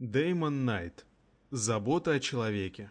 Дэймон Найт. Забота о человеке.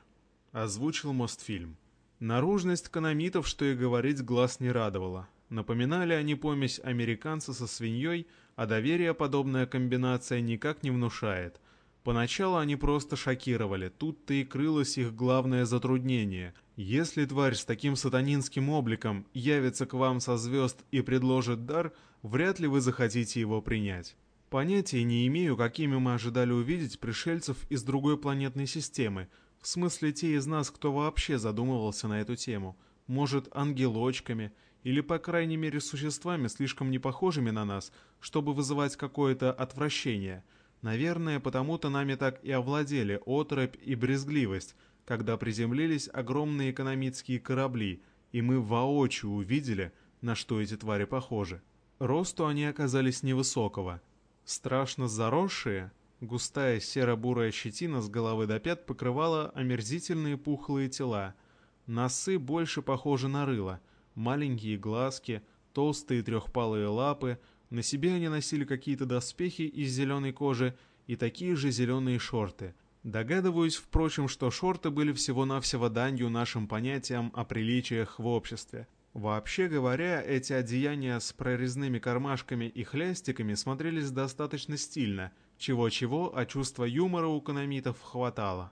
Озвучил Мостфильм. Наружность канонитов, что и говорить, глаз не радовала. Напоминали они помесь американца со свиньей, а доверие подобная комбинация никак не внушает. Поначалу они просто шокировали, тут-то и крылось их главное затруднение. Если тварь с таким сатанинским обликом явится к вам со звезд и предложит дар, вряд ли вы захотите его принять. Понятия не имею, какими мы ожидали увидеть пришельцев из другой планетной системы, в смысле те из нас, кто вообще задумывался на эту тему. Может, ангелочками, или, по крайней мере, существами, слишком не похожими на нас, чтобы вызывать какое-то отвращение. Наверное, потому-то нами так и овладели отрыбь и брезгливость, когда приземлились огромные экономические корабли, и мы воочию увидели, на что эти твари похожи. Росту они оказались невысокого – Страшно заросшие, густая серо-бурая щетина с головы до пят покрывала омерзительные пухлые тела. Носы больше похожи на рыло, маленькие глазки, толстые трехпалые лапы, на себе они носили какие-то доспехи из зеленой кожи и такие же зеленые шорты. Догадываюсь, впрочем, что шорты были всего-навсего данью нашим понятиям о приличиях в обществе. Вообще говоря, эти одеяния с прорезными кармашками и хлястиками смотрелись достаточно стильно, чего-чего, а чувства юмора у канамитов хватало.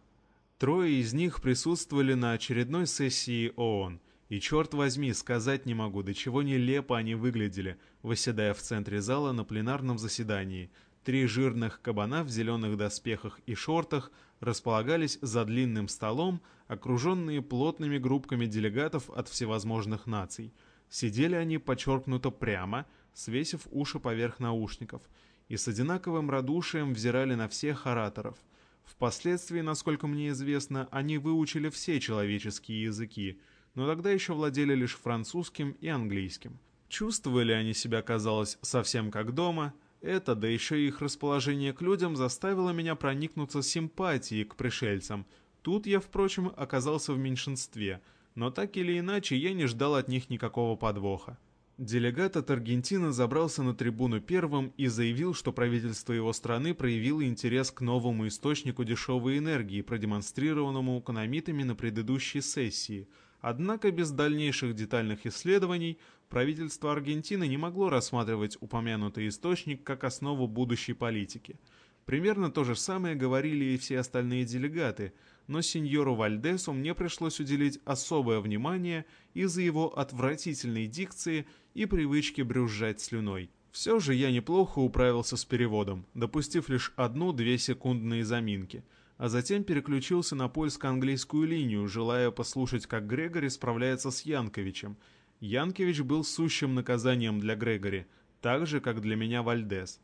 Трое из них присутствовали на очередной сессии ООН, и черт возьми, сказать не могу, до чего нелепо они выглядели, восседая в центре зала на пленарном заседании. Три жирных кабана в зеленых доспехах и шортах располагались за длинным столом, окруженные плотными группками делегатов от всевозможных наций. Сидели они подчеркнуто прямо, свесив уши поверх наушников, и с одинаковым радушием взирали на всех ораторов. Впоследствии, насколько мне известно, они выучили все человеческие языки, но тогда еще владели лишь французским и английским. Чувствовали они себя, казалось, совсем как дома – это, да еще и их расположение к людям, заставило меня проникнуться симпатией к пришельцам. Тут я, впрочем, оказался в меньшинстве, но так или иначе я не ждал от них никакого подвоха. Делегат от Аргентины забрался на трибуну первым и заявил, что правительство его страны проявило интерес к новому источнику дешевой энергии, продемонстрированному экономитами на предыдущей сессии – Однако без дальнейших детальных исследований правительство Аргентины не могло рассматривать упомянутый источник как основу будущей политики. Примерно то же самое говорили и все остальные делегаты, но сеньору Вальдесу мне пришлось уделить особое внимание из-за его отвратительной дикции и привычки брюзжать слюной. Все же я неплохо управился с переводом, допустив лишь одну-две секундные заминки – а затем переключился на польско-английскую линию, желая послушать, как Грегори справляется с Янковичем. Янкович был сущим наказанием для Грегори, так же, как для меня Вальдес.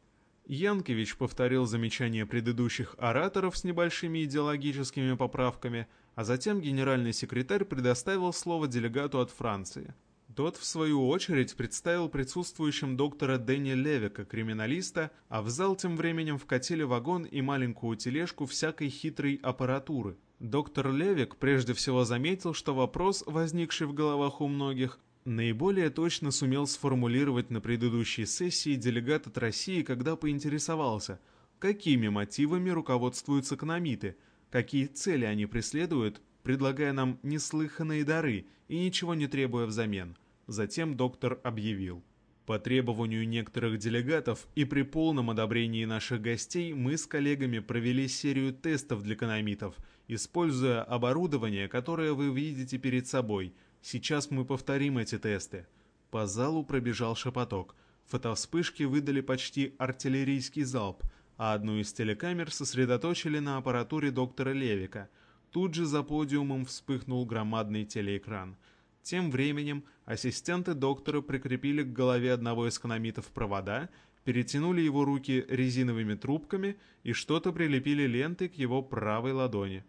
Янкович повторил замечания предыдущих ораторов с небольшими идеологическими поправками, а затем генеральный секретарь предоставил слово делегату от Франции. Тот, в свою очередь, представил присутствующим доктора Дэнни Левика, криминалиста, а в зал тем временем вкатили вагон и маленькую тележку всякой хитрой аппаратуры. Доктор Левик прежде всего заметил, что вопрос, возникший в головах у многих, наиболее точно сумел сформулировать на предыдущей сессии делегат от России, когда поинтересовался, какими мотивами руководствуются экономиты, какие цели они преследуют, предлагая нам неслыханные дары и ничего не требуя взамен – Затем доктор объявил. По требованию некоторых делегатов и при полном одобрении наших гостей мы с коллегами провели серию тестов для канамитов, используя оборудование, которое вы видите перед собой. Сейчас мы повторим эти тесты. По залу пробежал шепоток. Фотовспышки выдали почти артиллерийский залп, а одну из телекамер сосредоточили на аппаратуре доктора Левика. Тут же за подиумом вспыхнул громадный телеэкран – тем временем ассистенты доктора прикрепили к голове одного из канамитов провода, перетянули его руки резиновыми трубками и что-то прилепили лентой к его правой ладони.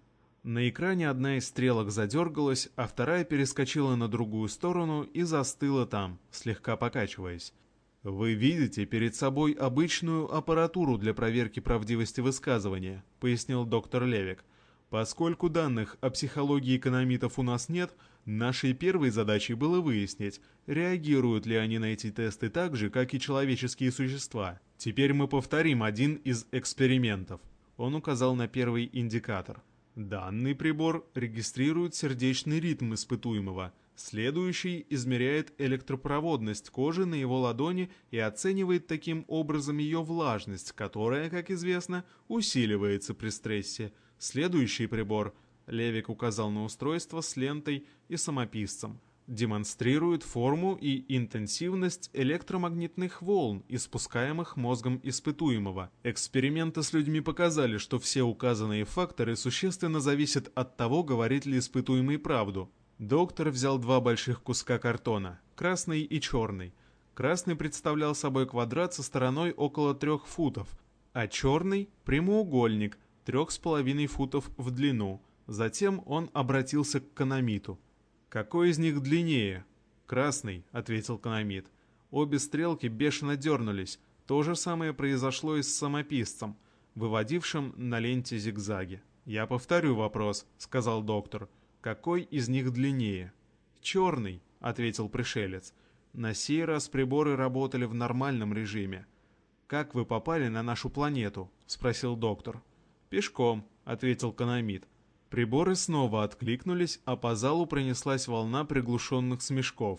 На экране одна из стрелок задергалась, а вторая перескочила на другую сторону и застыла там, слегка покачиваясь. «Вы видите перед собой обычную аппаратуру для проверки правдивости высказывания», — пояснил доктор Левик. «Поскольку данных о психологии экономитов у нас нет, — Нашей первой задачей было выяснить, реагируют ли они на эти тесты так же, как и человеческие существа. Теперь мы повторим один из экспериментов. Он указал на первый индикатор. Данный прибор регистрирует сердечный ритм испытуемого. Следующий измеряет электропроводность кожи на его ладони и оценивает таким образом ее влажность, которая, как известно, усиливается при стрессе. Следующий прибор, Левик указал на устройство с лентой и самописцем, демонстрирует форму и интенсивность электромагнитных волн, испускаемых мозгом испытуемого. Эксперименты с людьми показали, что все указанные факторы существенно зависят от того, говорит ли испытуемый правду. Доктор взял два больших куска картона, красный и черный. Красный представлял собой квадрат со стороной около трех футов, а черный – прямоугольник, трех с половиной футов в длину. Затем он обратился к канамиту. «Какой из них длиннее?» «Красный», — ответил канамит. Обе стрелки бешено дернулись. То же самое произошло и с самописцем, выводившим на ленте зигзаги. «Я повторю вопрос», — сказал доктор. «Какой из них длиннее?» «Черный», — ответил пришелец. «На сей раз приборы работали в нормальном режиме». «Как вы попали на нашу планету?» — спросил доктор. «Пешком», — ответил канамит. Приборы снова откликнулись, а по залу пронеслась волна приглушенных смешков.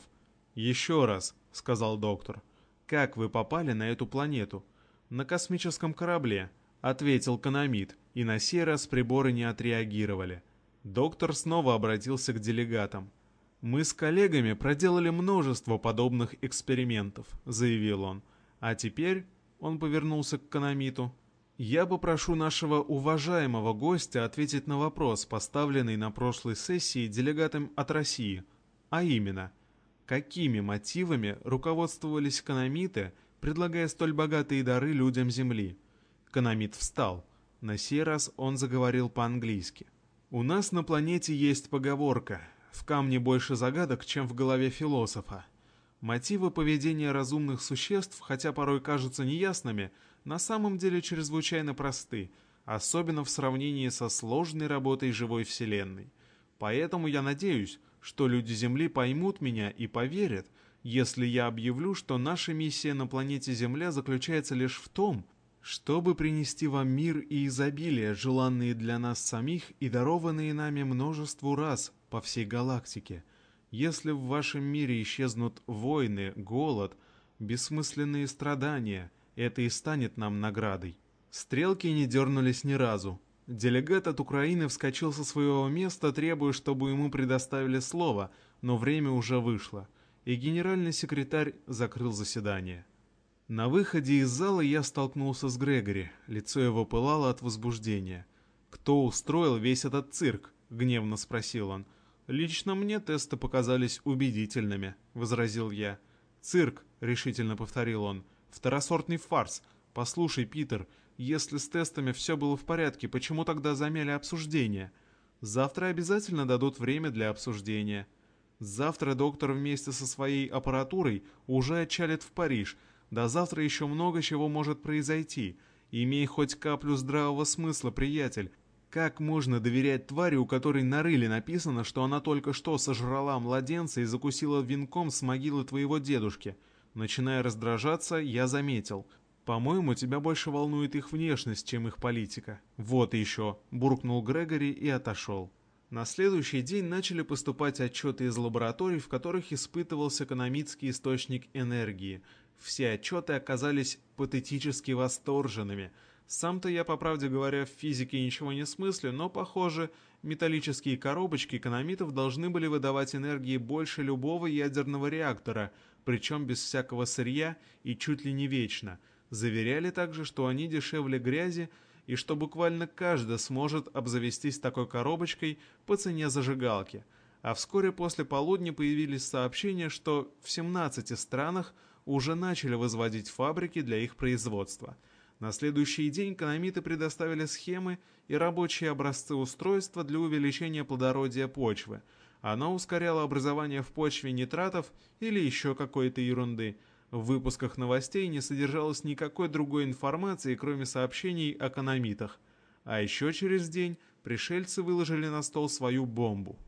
«Еще раз», — сказал доктор. «Как вы попали на эту планету?» «На космическом корабле», — ответил Канамид, и на сей раз приборы не отреагировали. Доктор снова обратился к делегатам. «Мы с коллегами проделали множество подобных экспериментов», — заявил он. «А теперь...» — он повернулся к Канамиту. Я попрошу нашего уважаемого гостя ответить на вопрос, поставленный на прошлой сессии делегатом от России, а именно, какими мотивами руководствовались экономиты, предлагая столь богатые дары людям Земли. Экономит встал. На сей раз он заговорил по-английски. «У нас на планете есть поговорка «в камне больше загадок, чем в голове философа». Мотивы поведения разумных существ, хотя порой кажутся неясными, на самом деле чрезвычайно просты, особенно в сравнении со сложной работой живой Вселенной. Поэтому я надеюсь, что люди Земли поймут меня и поверят, если я объявлю, что наша миссия на планете Земля заключается лишь в том, чтобы принести вам мир и изобилие, желанные для нас самих и дарованные нами множеству раз по всей галактике. Если в вашем мире исчезнут войны, голод, бессмысленные страдания – это и станет нам наградой. Стрелки не дернулись ни разу. Делегат от Украины вскочил со своего места, требуя, чтобы ему предоставили слово, но время уже вышло, и генеральный секретарь закрыл заседание. На выходе из зала я столкнулся с Грегори, лицо его пылало от возбуждения. «Кто устроил весь этот цирк?» — гневно спросил он. «Лично мне тесты показались убедительными», — возразил я. «Цирк», — решительно повторил он, — Второсортный фарс. Послушай, Питер, если с тестами все было в порядке, почему тогда замяли обсуждение? Завтра обязательно дадут время для обсуждения. Завтра доктор вместе со своей аппаратурой уже отчалит в Париж. До завтра еще много чего может произойти. Имей хоть каплю здравого смысла, приятель. Как можно доверять твари, у которой на рыле написано, что она только что сожрала младенца и закусила венком с могилы твоего дедушки?» Начиная раздражаться, я заметил. «По-моему, тебя больше волнует их внешность, чем их политика». «Вот еще», — буркнул Грегори и отошел. На следующий день начали поступать отчеты из лабораторий, в которых испытывался экономический источник энергии. Все отчеты оказались патетически восторженными. Сам-то я, по правде говоря, в физике ничего не смыслю, но, похоже, металлические коробочки экономитов должны были выдавать энергии больше любого ядерного реактора — причем без всякого сырья и чуть ли не вечно. Заверяли также, что они дешевле грязи и что буквально каждый сможет обзавестись такой коробочкой по цене зажигалки. А вскоре после полудня появились сообщения, что в 17 странах уже начали возводить фабрики для их производства. На следующий день экономиты предоставили схемы и рабочие образцы устройства для увеличения плодородия почвы – оно ускоряло образование в почве нитратов или еще какой-то ерунды. В выпусках новостей не содержалось никакой другой информации, кроме сообщений о канамитах. А еще через день пришельцы выложили на стол свою бомбу.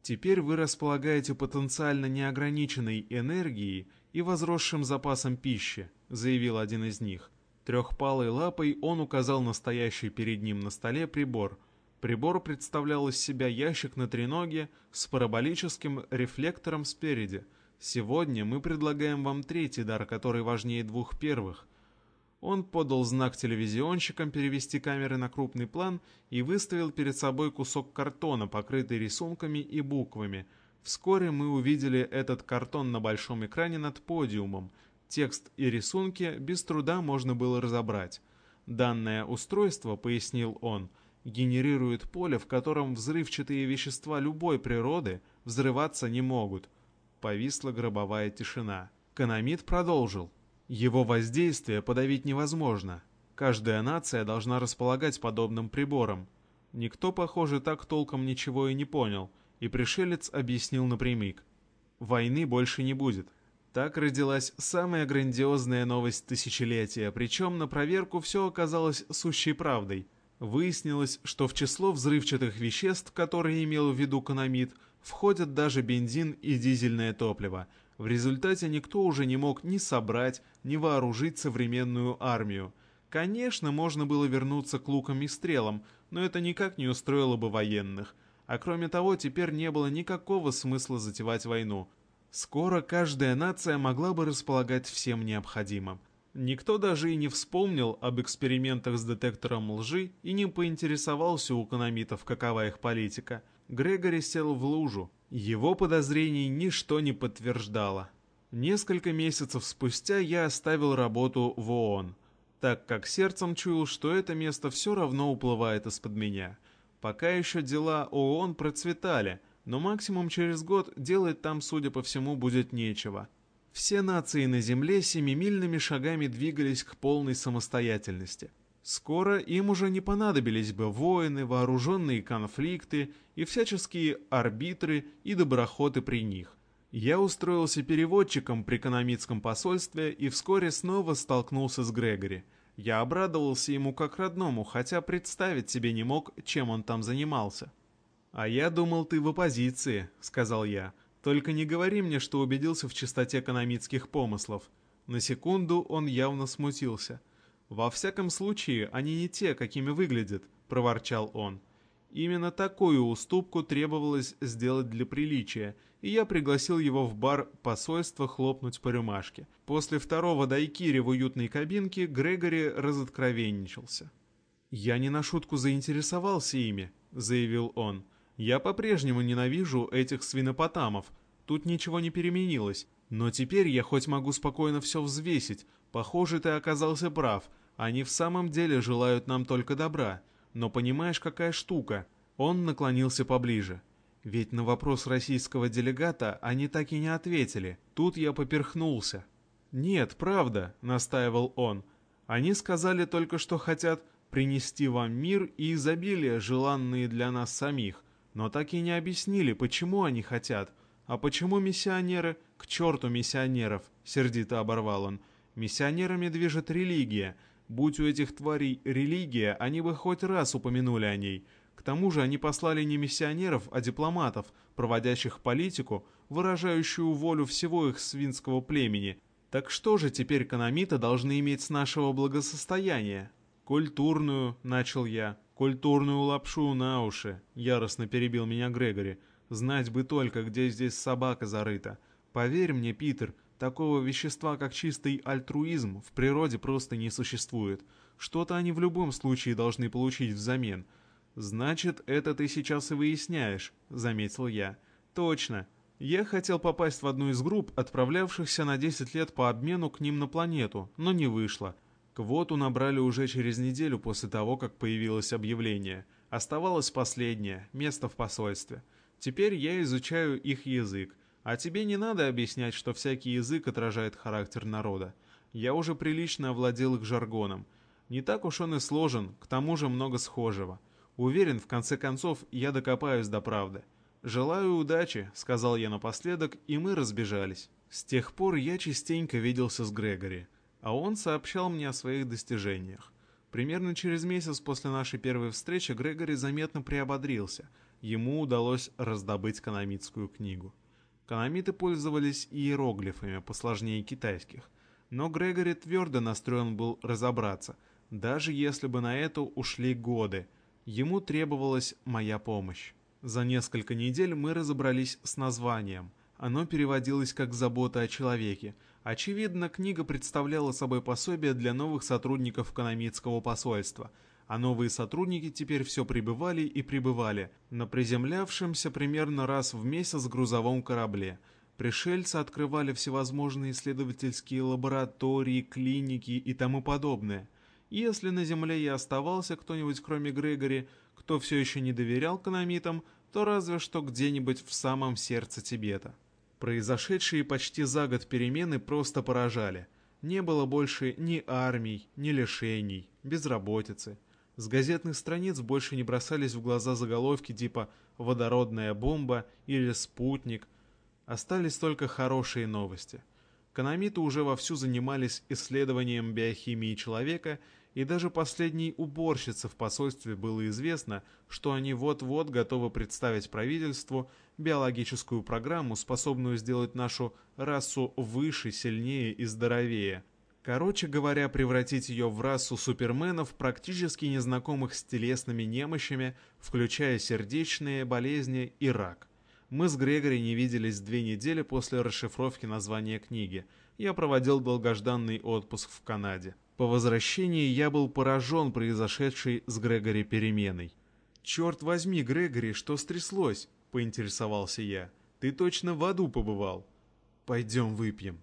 Теперь вы располагаете потенциально неограниченной энергией и возросшим запасом пищи, заявил один из них. Трехпалой лапой он указал настоящий перед ним на столе прибор. Прибор представлял из себя ящик на треноге с параболическим рефлектором спереди. Сегодня мы предлагаем вам третий дар, который важнее двух первых. Он подал знак телевизионщикам перевести камеры на крупный план и выставил перед собой кусок картона, покрытый рисунками и буквами. Вскоре мы увидели этот картон на большом экране над подиумом. Текст и рисунки без труда можно было разобрать. Данное устройство, пояснил он, генерирует поле, в котором взрывчатые вещества любой природы взрываться не могут. Повисла гробовая тишина. Канамид продолжил. Его воздействие подавить невозможно. Каждая нация должна располагать подобным прибором. Никто, похоже, так толком ничего и не понял, и пришелец объяснил напрямик. Войны больше не будет. Так родилась самая грандиозная новость тысячелетия, причем на проверку все оказалось сущей правдой. Выяснилось, что в число взрывчатых веществ, которые имел в виду Канамид, входят даже бензин и дизельное топливо – в результате никто уже не мог ни собрать, ни вооружить современную армию. Конечно, можно было вернуться к лукам и стрелам, но это никак не устроило бы военных. А кроме того, теперь не было никакого смысла затевать войну. Скоро каждая нация могла бы располагать всем необходимым. Никто даже и не вспомнил об экспериментах с детектором лжи и не поинтересовался у экономитов, какова их политика. Грегори сел в лужу, его подозрений ничто не подтверждало. Несколько месяцев спустя я оставил работу в ООН, так как сердцем чуял, что это место все равно уплывает из-под меня. Пока еще дела ООН процветали, но максимум через год делать там, судя по всему, будет нечего. Все нации на Земле семимильными шагами двигались к полной самостоятельности – Скоро им уже не понадобились бы воины, вооруженные конфликты и всяческие арбитры и доброходы при них. Я устроился переводчиком при экономическом посольстве и вскоре снова столкнулся с Грегори. Я обрадовался ему как родному, хотя представить себе не мог, чем он там занимался. «А я думал, ты в оппозиции», — сказал я. «Только не говори мне, что убедился в чистоте экономических помыслов». На секунду он явно смутился — «Во всяком случае, они не те, какими выглядят», — проворчал он. Именно такую уступку требовалось сделать для приличия, и я пригласил его в бар посольства хлопнуть по рюмашке. После второго дайкири в уютной кабинке Грегори разоткровенничался. «Я не на шутку заинтересовался ими», — заявил он. «Я по-прежнему ненавижу этих свинопотамов. Тут ничего не переменилось. Но теперь я хоть могу спокойно все взвесить. Похоже, ты оказался прав. Они в самом деле желают нам только добра. Но понимаешь, какая штука? Он наклонился поближе. Ведь на вопрос российского делегата они так и не ответили. Тут я поперхнулся. «Нет, правда», — настаивал он. «Они сказали только, что хотят принести вам мир и изобилие, желанные для нас самих, но так и не объяснили, почему они хотят. А почему миссионеры? К черту миссионеров!» — сердито оборвал он. «Миссионерами движет религия, Будь у этих тварей религия, они бы хоть раз упомянули о ней. К тому же они послали не миссионеров, а дипломатов, проводящих политику, выражающую волю всего их свинского племени. Так что же теперь канамиты должны иметь с нашего благосостояния? Культурную, начал я, культурную лапшу на уши, яростно перебил меня Грегори. Знать бы только, где здесь собака зарыта. Поверь мне, Питер, Такого вещества, как чистый альтруизм, в природе просто не существует. Что-то они в любом случае должны получить взамен. «Значит, это ты сейчас и выясняешь», — заметил я. «Точно. Я хотел попасть в одну из групп, отправлявшихся на 10 лет по обмену к ним на планету, но не вышло. Квоту набрали уже через неделю после того, как появилось объявление. Оставалось последнее — место в посольстве. Теперь я изучаю их язык. А тебе не надо объяснять, что всякий язык отражает характер народа. Я уже прилично овладел их жаргоном. Не так уж он и сложен, к тому же много схожего. Уверен, в конце концов, я докопаюсь до правды. «Желаю удачи», — сказал я напоследок, и мы разбежались. С тех пор я частенько виделся с Грегори, а он сообщал мне о своих достижениях. Примерно через месяц после нашей первой встречи Грегори заметно приободрился. Ему удалось раздобыть канамитскую книгу. Канамиты пользовались иероглифами посложнее китайских. Но Грегори твердо настроен был разобраться, даже если бы на это ушли годы. Ему требовалась моя помощь. За несколько недель мы разобрались с названием. Оно переводилось как «забота о человеке». Очевидно, книга представляла собой пособие для новых сотрудников экономического посольства – а новые сотрудники теперь все прибывали и прибывали на приземлявшемся примерно раз в месяц грузовом корабле. Пришельцы открывали всевозможные исследовательские лаборатории, клиники и тому подобное. Если на Земле и оставался кто-нибудь кроме Грегори, кто все еще не доверял канамитам, то разве что где-нибудь в самом сердце Тибета. Произошедшие почти за год перемены просто поражали. Не было больше ни армий, ни лишений, безработицы – с газетных страниц больше не бросались в глаза заголовки типа «Водородная бомба» или «Спутник». Остались только хорошие новости. Канамиты уже вовсю занимались исследованием биохимии человека, и даже последней уборщице в посольстве было известно, что они вот-вот готовы представить правительству биологическую программу, способную сделать нашу расу выше, сильнее и здоровее – Короче говоря, превратить ее в расу суперменов, практически незнакомых с телесными немощами, включая сердечные болезни и рак. Мы с Грегори не виделись две недели после расшифровки названия книги. Я проводил долгожданный отпуск в Канаде. По возвращении я был поражен произошедшей с Грегори переменой. «Черт возьми, Грегори, что стряслось?» — поинтересовался я. «Ты точно в аду побывал?» «Пойдем выпьем»,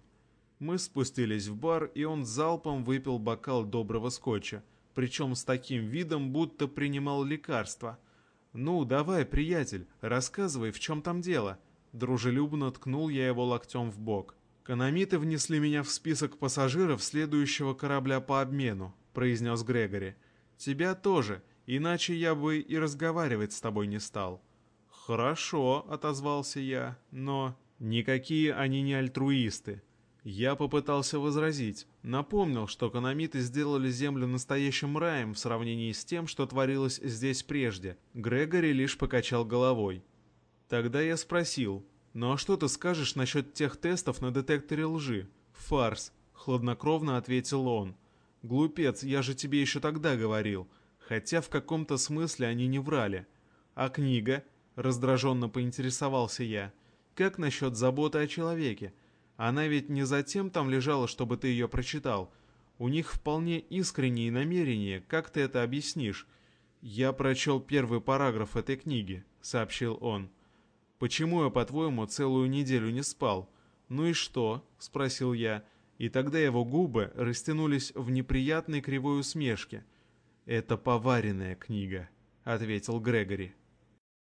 мы спустились в бар, и он залпом выпил бокал доброго скотча, причем с таким видом, будто принимал лекарство. «Ну, давай, приятель, рассказывай, в чем там дело?» Дружелюбно ткнул я его локтем в бок. «Канамиты внесли меня в список пассажиров следующего корабля по обмену», произнес Грегори. «Тебя тоже, иначе я бы и разговаривать с тобой не стал». «Хорошо», — отозвался я, — «но...» «Никакие они не альтруисты. Я попытался возразить, напомнил, что канамиты сделали землю настоящим раем в сравнении с тем, что творилось здесь прежде. Грегори лишь покачал головой. Тогда я спросил, «Ну а что ты скажешь насчет тех тестов на детекторе лжи?» «Фарс», — хладнокровно ответил он. «Глупец, я же тебе еще тогда говорил. Хотя в каком-то смысле они не врали. А книга?» — раздраженно поинтересовался я. «Как насчет заботы о человеке?» Она ведь не затем там лежала, чтобы ты ее прочитал. У них вполне искренние намерения, как ты это объяснишь? Я прочел первый параграф этой книги, сообщил он. Почему я, по-твоему, целую неделю не спал? Ну и что? спросил я, и тогда его губы растянулись в неприятной кривой усмешке. Это поваренная книга, ответил Грегори.